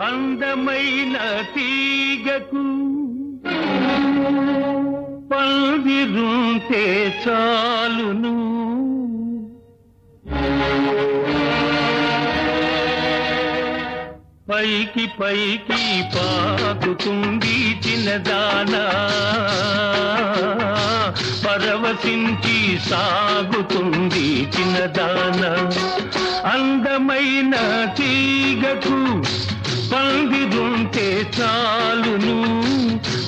అందమైన తీగకు పల్విరుంటే చాలును. పైకి పైకి పాకుతుంది చిన్నదానా. పరవశించి సాగుతుంది చిన్నదానా. అందమైన తీగకు పందిరుంటే చాలును.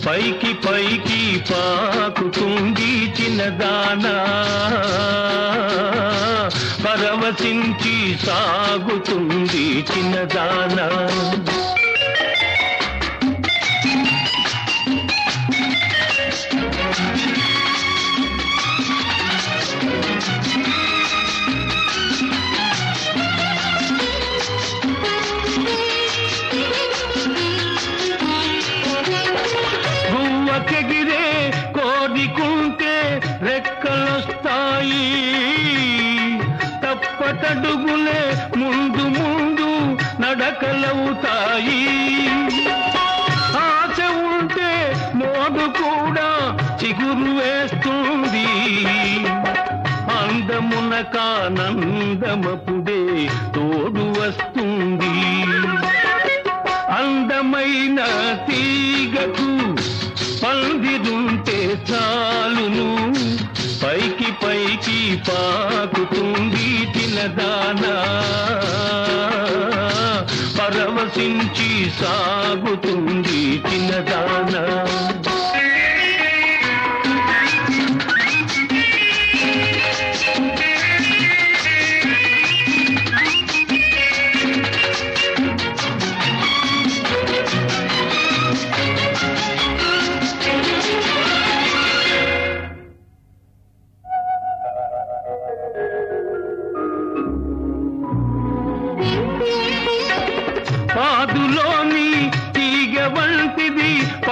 పైకి పైకి పాకుతుంది చిన్నదానా పరవశించి సాగుతుంది చిన్నదానా తప్పటడుగులే ముందు ముందు నడకలవుతాయి. ఆశ ఉంటే మోడు కూడా చిగురు వేస్తుంది. అందమున కానందమపుడే తోడు వస్తుంది. అందమైన తీగకు పందిరుంటే చాలును. పైకి పైకి పాకుతుంది. తినదానా పరవశించి సాగుతుంది చిన్నదానా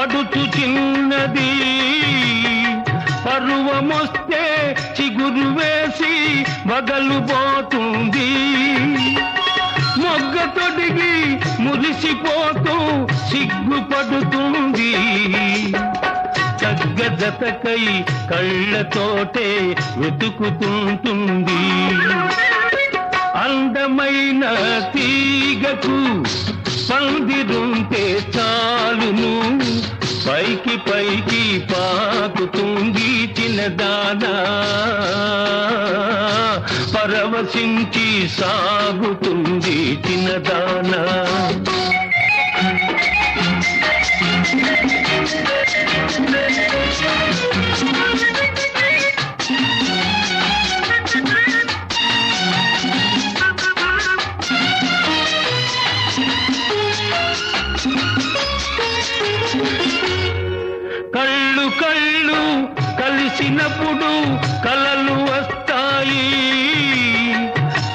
పడుచు చిన్నది. పరువమొస్తే చిగురు వేసి వగలు పోతుంది. మొగ్గ తొడిగి మురిసిపోతూ సిగ్గుపడుతుంది తగ్గదతకై కళ్ళతోటే వెతుకుతుంటుంది. అందమైన తీగకు పైకి పైకి పాకుతుంది చిన్నదానా పరవశించి సాగుతుంది చిన్నదానా కలిసినప్పుడు కలలు వస్తాయి.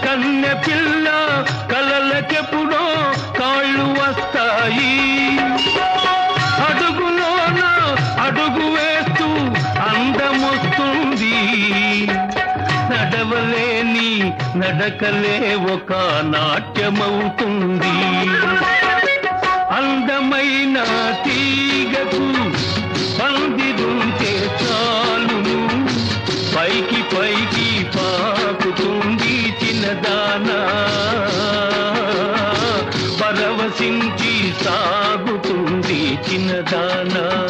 కన్నె పిల్ల కలలకెప్పుడో కాళ్ళు వస్తాయి. అడుగులోన అడుగు వేస్తూ అందమొస్తుంది. నడవలేని నడకలే ఒక నాట్యమవుతుంది. అందమైన తీగకు పరవశించి సాగుతుంది చిన్నదానా.